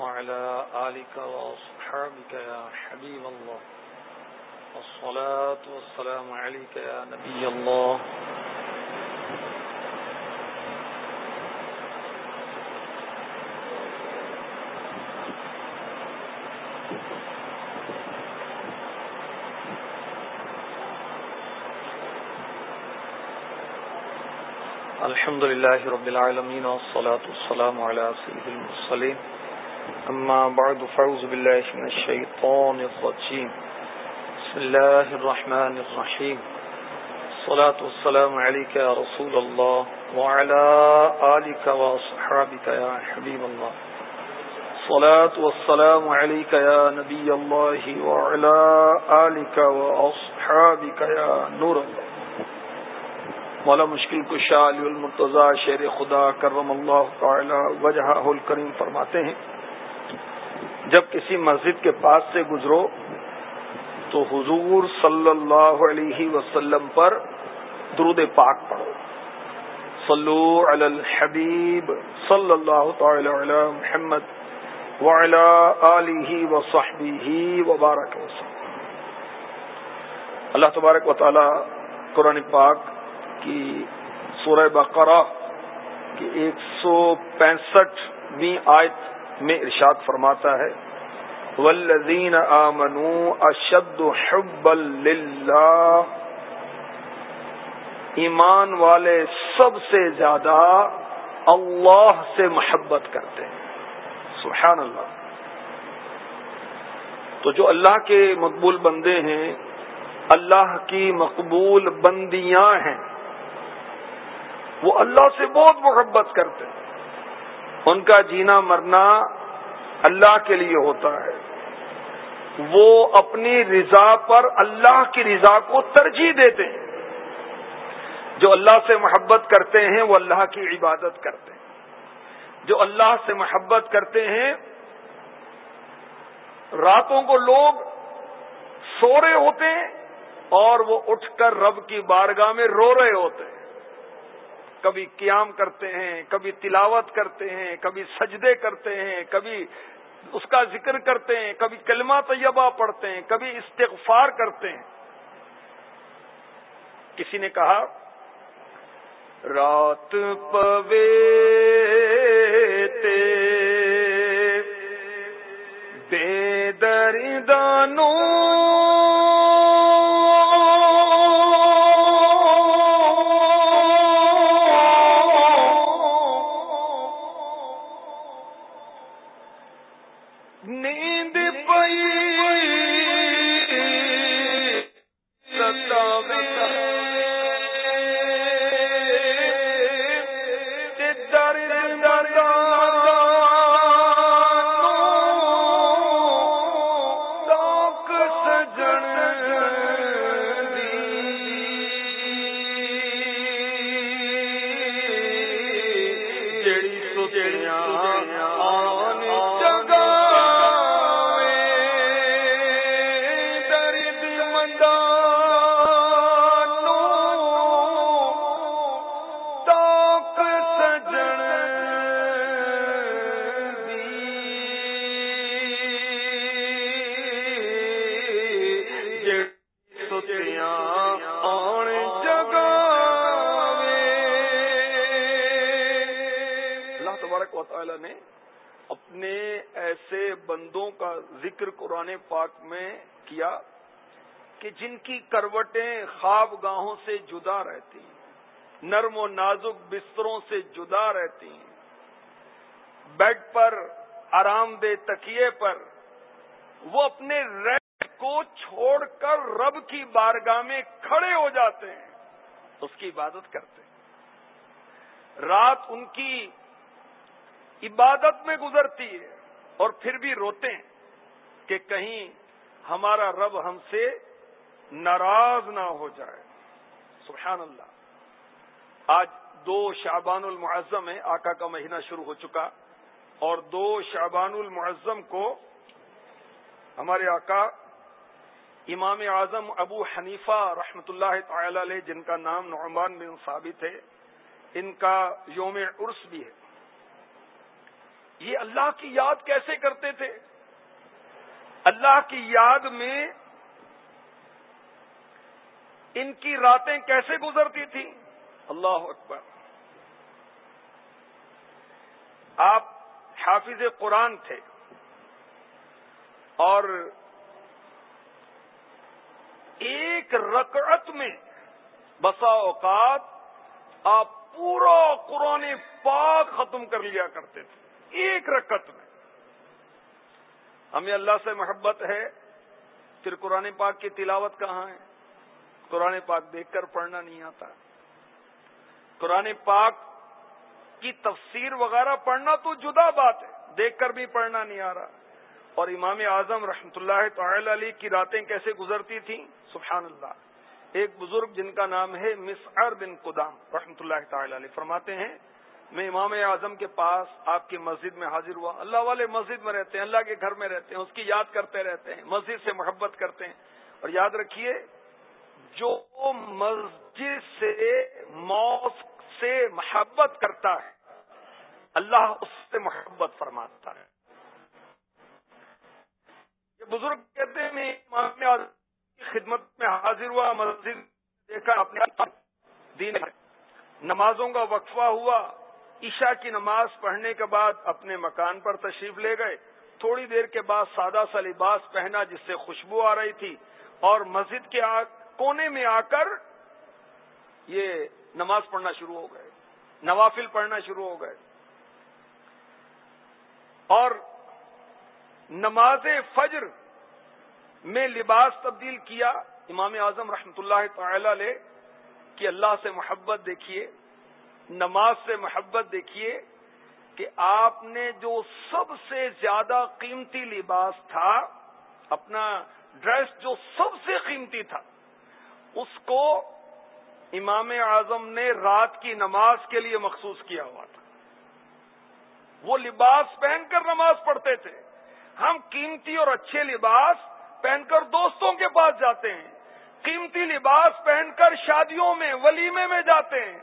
وعلى آلك وأصحابك يا حبيب الله. والصلاة والسلام عليك يا نبي الله. الحمد لله رب العالمين والصلاة والسلام على سيد المرسلين. أما بعد فعوذ بالله من الشيطان الرجيم. بسم الله الرحمن الرحيم. الصلاة والسلام عليك يا رسول الله وعلى آلك وأصحابك يا حبيب الله. الصلاة والسلام عليك يا نبي الله وعلى آلك وأصحابك يا نور الله. مولا مشکل کشا علی المرتضی شیر خدا کرم اللہ تعالی وجہ الکریم فرماتے ہیں جب کسی مسجد کے پاس سے گزرو تو حضور صلی اللہ علیہ وسلم پر درود پاک پڑھو۔ صلو علی الحبیب صلی اللہ تعالی علی محمد وعلی آلہ وصحبہ وبارک وسلم اللہ تبارک و تعالی قرآن پاک کی سورہ بقرہ کی ایک سو پینسٹھویں آیت میں ارشاد فرماتا ہے ولزین آمنو اشد حب اللہ ایمان والے سب سے زیادہ اللہ سے محبت کرتے ہیں۔ سبحان اللہ۔ تو جو اللہ کے مقبول بندے ہیں، اللہ کی مقبول بندیاں ہیں، وہ اللہ سے بہت محبت کرتے ہیں۔ ان کا جینا مرنا اللہ کے لیے ہوتا ہے۔ وہ اپنی رضا پر اللہ کی رضا کو ترجیح دیتے ہیں۔ جو اللہ سے محبت کرتے ہیں، وہ اللہ کی عبادت کرتے ہیں۔ جو اللہ سے محبت کرتے ہیں، راتوں کو لوگ سو رہے ہوتے ہیں اور وہ اٹھ کر رب کی بارگاہ میں رو رہے ہوتے ہیں۔ کبھی قیام کرتے ہیں، کبھی تلاوت کرتے ہیں، کبھی سجدے کرتے ہیں، کبھی اس کا ذکر کرتے ہیں، کبھی کلمہ طیبہ پڑھتے ہیں، کبھی استغفار کرتے ہیں۔ کسی نے کہا، رات پوے کی کروٹیں خواب گاہوں سے جدا رہتی ہیں۔ نرم و نازک بستروں سے جدا رہتی ہیں۔ بیڈ پر، آرام دہ تکیے پر، وہ اپنے ریٹ کو چھوڑ کر رب کی بارگاہ میں کھڑے ہو جاتے ہیں۔ اس کی عبادت کرتے ہیں۔ رات ان کی عبادت میں گزرتی ہے اور پھر بھی روتے ہیں کہ کہیں ہمارا رب ہم سے ناراض نہ ہو جائے۔ سبحان اللہ۔ آج دو شعبان المعظم ہے آقا کا مہینہ شروع ہو چکا، اور دو شعبان المعظم کو ہمارے آقا امام اعظم ابو حنیفہ رحمۃ اللہ تعالی علیہ، جن کا نام نعمان بن ثابت ہے، ان کا یوم عرس بھی ہے۔ یہ اللہ کی یاد کیسے کرتے تھے؟ اللہ کی یاد میں ان کی راتیں کیسے گزرتی تھیں؟ اللہ اکبر۔ آپ حافظ قرآن تھے اور ایک رکعت میں بسا اوقات آپ پورا قرآن پاک ختم کر لیا کرتے تھے۔ ایک رکعت میں۔ ہمیں اللہ سے محبت ہے۔ پھر قرآن پاک کی تلاوت کہاں ہے؟ قرآن پاک دیکھ کر پڑھنا نہیں آتا۔ قرآن پاک کی تفسیر وغیرہ پڑھنا تو جدا بات ہے، دیکھ کر بھی پڑھنا نہیں آ رہا۔ اور امام اعظم رحمۃ اللہ تعالی علی کی راتیں کیسے گزرتی تھیں؟ سبحان اللہ۔ ایک بزرگ جن کا نام ہے مسعر بن قدام رحمۃ اللہ تعالی علیہ، فرماتے ہیں، میں امام اعظم کے پاس آپ کی مسجد میں حاضر ہوا۔ اللہ والے مسجد میں رہتے ہیں، اللہ کے گھر میں رہتے ہیں، اس کی یاد کرتے رہتے ہیں، مسجد سے محبت کرتے ہیں۔ اور یاد رکھیے جو مسجد سے موت سے محبت کرتا ہے، اللہ اس سے محبت فرماتا ہے۔ یہ بزرگ کہتے ہیں، میں امام کی خدمت میں حاضر ہوا، مسجد دیکھا اپنے دین نمازوں کا وقفہ ہوا، عشاء کی نماز پڑھنے کے بعد اپنے مکان پر تشریف لے گئے۔ تھوڑی دیر کے بعد سادہ سا لباس پہنا، جس سے خوشبو آ رہی تھی۔ اور مسجد کے آگ کونے میں آ کر یہ نماز پڑھنا شروع ہو گئے، نوافل پڑھنا شروع ہو گئے۔ اور نماز فجر میں لباس تبدیل کیا۔ امام اعظم رحمت اللہ تعالی علیہ کہ اللہ سے محبت دیکھیے، نماز سے محبت دیکھیے کہ آپ نے جو سب سے زیادہ قیمتی لباس تھا، اپنا ڈریس جو سب سے قیمتی تھا اس کو امام اعظم نے رات کی نماز کے لیے مخصوص کیا ہوا تھا۔ وہ لباس پہن کر نماز پڑھتے تھے۔ ہم قیمتی اور اچھے لباس پہن کر دوستوں کے پاس جاتے ہیں۔ قیمتی لباس پہن کر شادیوں میں، ولیمے میں جاتے ہیں۔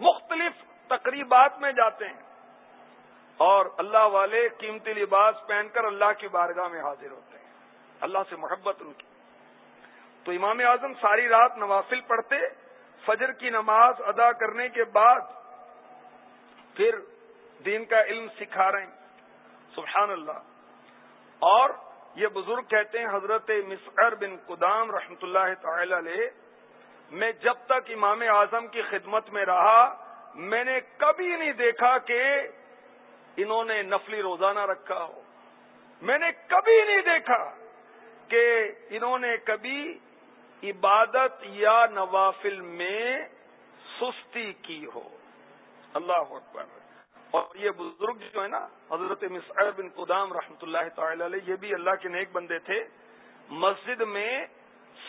مختلف تقریبات میں جاتے ہیں۔ اور اللہ والے قیمتی لباس پہن کر اللہ کی بارگاہ میں حاضر ہوتے ہیں۔ اللہ سے محبت ان کی تو امام اعظم ساری رات نوافل پڑھتے، فجر کی نماز ادا کرنے کے بعد پھر دین کا علم سکھا رہے ہیں۔ سبحان اللہ۔ اور یہ بزرگ کہتے ہیں، حضرت مسعر بن قدام رحمت اللہ تعالی علیہ، میں جب تک امام اعظم کی خدمت میں رہا، میں نے کبھی نہیں دیکھا کہ انہوں نے نفلی روزانہ رکھا ہو۔ میں نے کبھی نہیں دیکھا کہ انہوں نے کبھی عبادت یا نوافل میں سستی کی ہو۔ اللہ اکبر۔ اور یہ بزرگ جو ہے نا، حضرت مسعر بن قدام رحمۃ اللہ تعالی علیہ، یہ بھی اللہ کے نیک بندے تھے۔ مسجد میں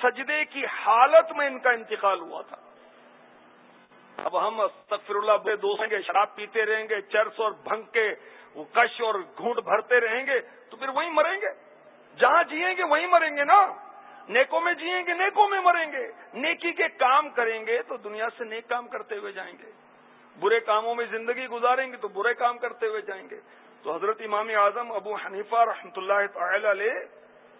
سجدے کی حالت میں ان کا انتقال ہوا تھا۔ اب ہم تقفر اللہ، بے دوست گے، شراب پیتے رہیں گے، چرس اور بھنگ کے وہ کش اور گھونٹ بھرتے رہیں گے، تو پھر وہیں مریں گے۔ جہاں جیئیں گے وہیں مریں گے نا۔ نیکوں میں جیئیں گے، نیکوں میں مریں گے۔ نیکی کے کام کریں گے تو دنیا سے نیک کام کرتے ہوئے جائیں گے۔ برے کاموں میں زندگی گزاریں گے تو برے کام کرتے ہوئے جائیں گے۔ تو حضرت امام اعظم ابو حنیفہ رحمۃ اللہ تعالی علیہ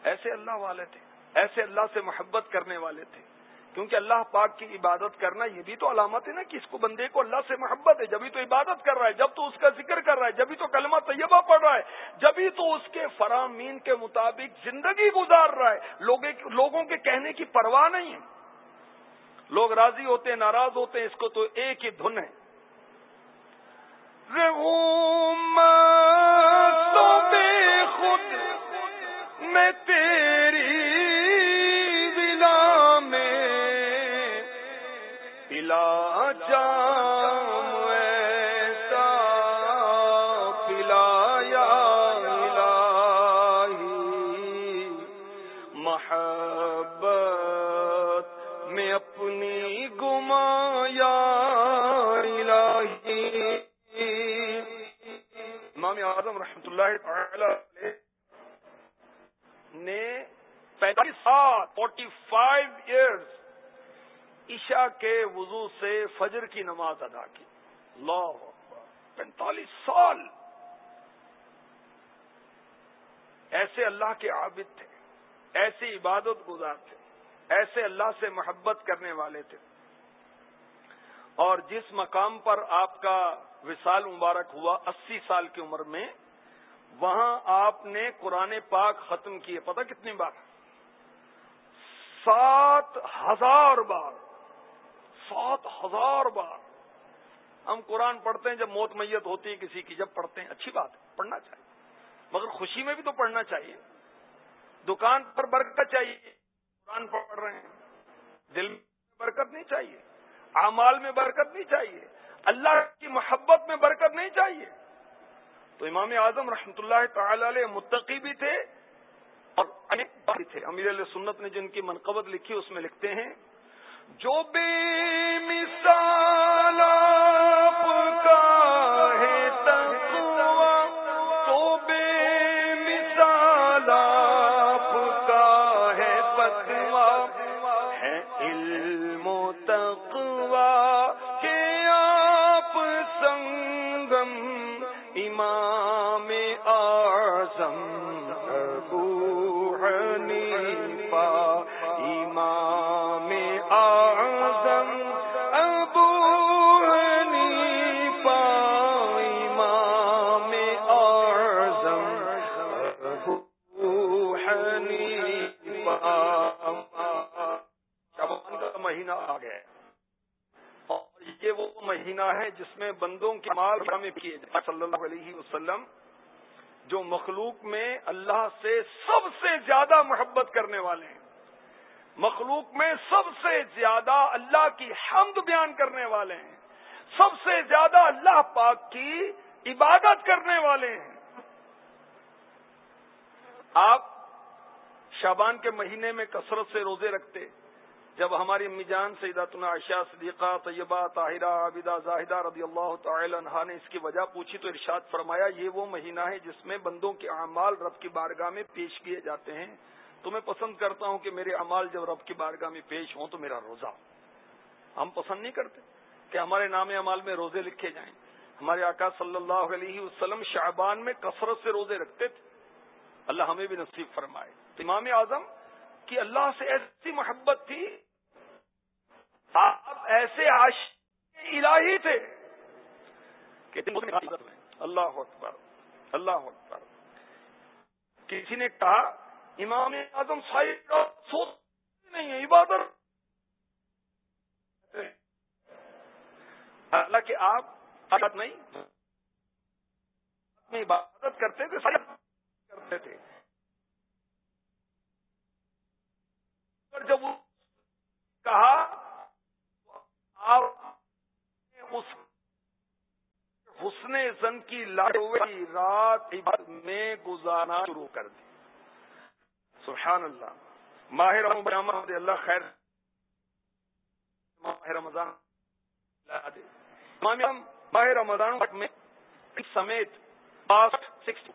ایسے اللہ والے تھے، ایسے اللہ سے محبت کرنے والے تھے۔ کیونکہ اللہ پاک کی عبادت کرنا یہ بھی تو علامت ہے نا کہ اس کو بندے کو اللہ سے محبت ہے جبھی تو عبادت کر رہا ہے، جب تو اس کا ذکر کر رہا ہے جبھی تو کلمہ طیبہ پڑھ رہا ہے جبھی تو اس کے فرامین کے مطابق زندگی گزار رہا ہے۔ لوگوں کے کہنے کی پرواہ نہیں ہے۔ لوگ راضی ہوتے ہیں، ناراض ہوتے ہیں، اس کو تو ایک ہی دھن ہے۔ خود میں تیری پلا جام ایسا پلایا الہی محبت میں اپنی گمایا الہی امام اعظم رحمۃ اللہ تعالی نے پینتالیس سال فورٹی فائیو ایئرس عشاء کے وضو سے فجر کی نماز ادا کی۔ اللہ پینتالیس سال۔ ایسے اللہ کے عابد تھے، ایسی عبادت گزار تھے، ایسے اللہ سے محبت کرنے والے تھے۔ اور جس مقام پر آپ کا وصال مبارک ہوا اسی سال کی عمر میں، وہاں آپ نے قرآن پاک ختم کیے۔ پتہ کتنی بار؟ سات ہزار بار۔ سات ہزار بار ہم قرآن پڑھتے ہیں جب موت میت ہوتی ہے کسی کی، جب پڑھتے ہیں۔ اچھی بات ہے، پڑھنا چاہیے۔ مگر خوشی میں بھی تو پڑھنا چاہیے۔ دکان پر برکت چاہیے۔ قرآن پڑھ رہے ہیں۔ دل میں برکت نہیں چاہیے۔ اعمال میں برکت نہیں چاہیے۔ اللہ کی محبت میں برکت نہیں چاہیے۔ تو امام اعظم رحمۃ اللہ تعالی علیہ متقی بھی تھے اور بھی تھے۔ امیر علیہ سنت نے جن کی منقبت لکھی، اس میں لکھتے ہیں جو بے مثال آپ کا ہے تقوی، تو بے مثال آپ کا ہے پتوا ہے علم و تقوی کہ آپ سنگم امام اعظم، ابو حنیفہ، امام جس میں بندوں کے مال شامل کیے جائے صلی اللہ علیہ وسلم، جو مخلوق میں اللہ سے سب سے زیادہ محبت کرنے والے ہیں۔ مخلوق میں سب سے زیادہ اللہ کی حمد بیان کرنے والے ہیں۔ سب سے زیادہ اللہ پاک کی عبادت کرنے والے ہیں۔ آپ شابان کے مہینے میں کثرت سے روزے رکھتے جب ہماری امی جان سیداتنا عائشہ صدیقہ، طیبہ، طاہرہ، عابدہ، زاہدہ رضی اللہ تعالی عنہ نے اس کی وجہ پوچھی تو ارشاد فرمایا، یہ وہ مہینہ ہے جس میں بندوں کے اعمال رب کی بارگاہ میں پیش کیے جاتے ہیں۔ تو میں پسند کرتا ہوں کہ میرے اعمال جب رب کی بارگاہ میں پیش ہوں تو میرا روزہ۔ ہم پسند نہیں کرتے کہ ہمارے نام اعمال میں روزے لکھے جائیں۔ ہمارے آقا صلی اللہ علیہ وسلم شعبان میں کثرت سے روزے رکھتے تھے۔ اللہ ہمیں بھی نصیب فرمائے۔ امام اعظم کہ اللہ سے ایسی محبت تھی ہاں، آپ ایسے عاش الہی تھے کہ اللہ اکبر اللہ اکبر۔ کسی نے کہا، امام اعظم صاحب سوچ نہیں ہے، عبادت حالانکہ آپ عادت نہیں عبادت کرتے تھے کرتے تھے جب کہا آپ اس حسن زن کی لاڑی رات میں گزارنا شروع کر دی سبحان اللہ ماہر رمضان اللہ خیر ماہ رمضان ماہ رمضان میں سمیت باسٹھ سکس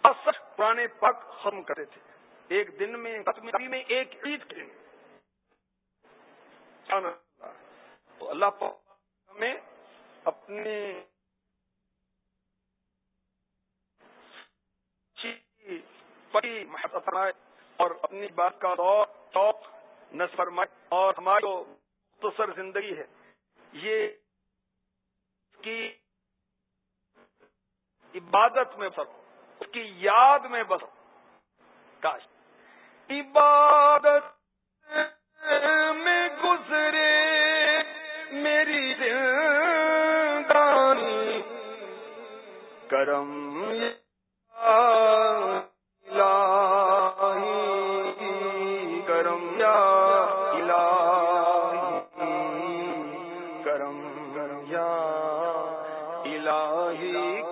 باسٹھ پرانے پک ختم کرتے تھے۔ ایک دن میں میں ایک عید کے دن۔ تو اللہ میں اپنے اور اپنی بات کا توق فرمائے اور ہماری جو مختصر زندگی ہے، یہ کی عبادت میں بس اس کی یاد میں بس کاش عبادت میں گزرے میری زندانی، کرم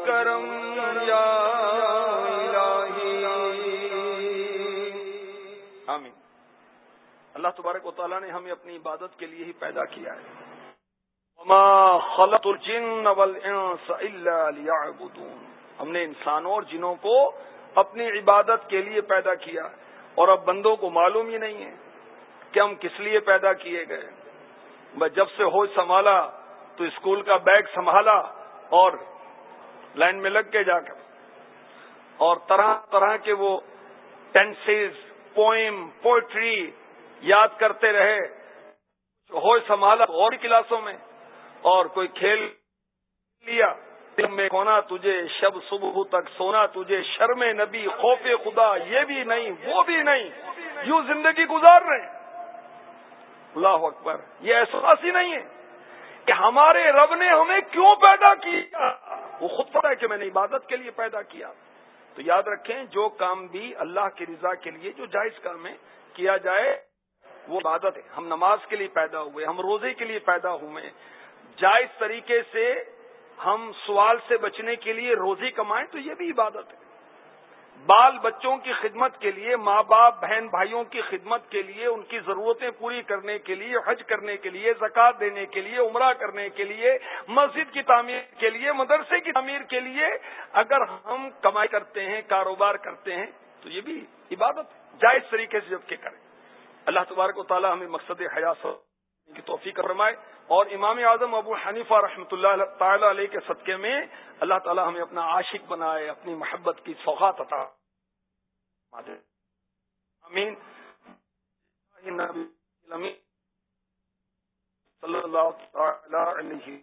کرم اللہ تبارک و تعالیٰ نے ہمیں اپنی عبادت کے لیے ہی پیدا کیا ہے۔ خلط الجن ہم نے انسانوں اور جنوں کو اپنی عبادت کے لیے پیدا کیا اور اب بندوں کو معلوم ہی نہیں ہے کہ ہم کس لیے پیدا کیے گئے۔ بس جب سے ہوش سنبھالا تو اسکول کا بیگ سنبھالا اور لائن میں لگ کے جا کر اور طرح طرح کے وہ ٹینسز پوئم پوئٹری یاد کرتے رہے ہو سنبھالا اور کلاسوں میں اور کوئی کھیل لیا میں کھونا تجھے، شب صبح تک سونا تجھے، شرم نبی، خوف خدا، یہ بھی نہیں، وہ بھی نہیں، یوں زندگی گزار رہے اللہ اکبر، یہ احساس ہی نہیں ہے۔ کہ ہمارے رب نے ہمیں کیوں پیدا کیا؟ وہ خود پتا ہے کہ میں نے عبادت کے لیے پیدا کیا۔ تو یاد رکھیں، جو کام بھی اللہ کی رضا کے لیے، جو جائز کام ہے، کیا جائے، وہ عبادت ہے۔ ہم نماز کے لیے پیدا ہوئے، ہم روزے کے لیے پیدا ہوئے۔ جائز طریقے سے ہم سوال سے بچنے کے لیے روزی کمائیں تو یہ بھی عبادت ہے۔ بال بچوں کی خدمت کے لیے، ماں باپ، بہن بھائیوں کی خدمت کے لیے، ان کی ضرورتیں پوری کرنے کے لیے، حج کرنے کے لیے زکات دینے کے لیے، عمرہ کرنے کے لیے، مسجد کی تعمیر کے لیے، مدرسے کی تعمیر کے لیے اگر ہم کمائی کرتے ہیں، کاروبار کرتے ہیں، تو یہ بھی عبادت جائز طریقے سے جب کے کریں۔ اللہ تبارک و تعالی ہمیں مقصد حیات کی توفیق فرمائے۔ اور امام اعظم ابو حنیفہ رحمۃ اللہ تعالی علیہ کے صدقے میں اللہ تعالی ہمیں اپنا عاشق بنائے، اپنی محبت کی سوغات عطا امین صلی اللہ تعالی علیہ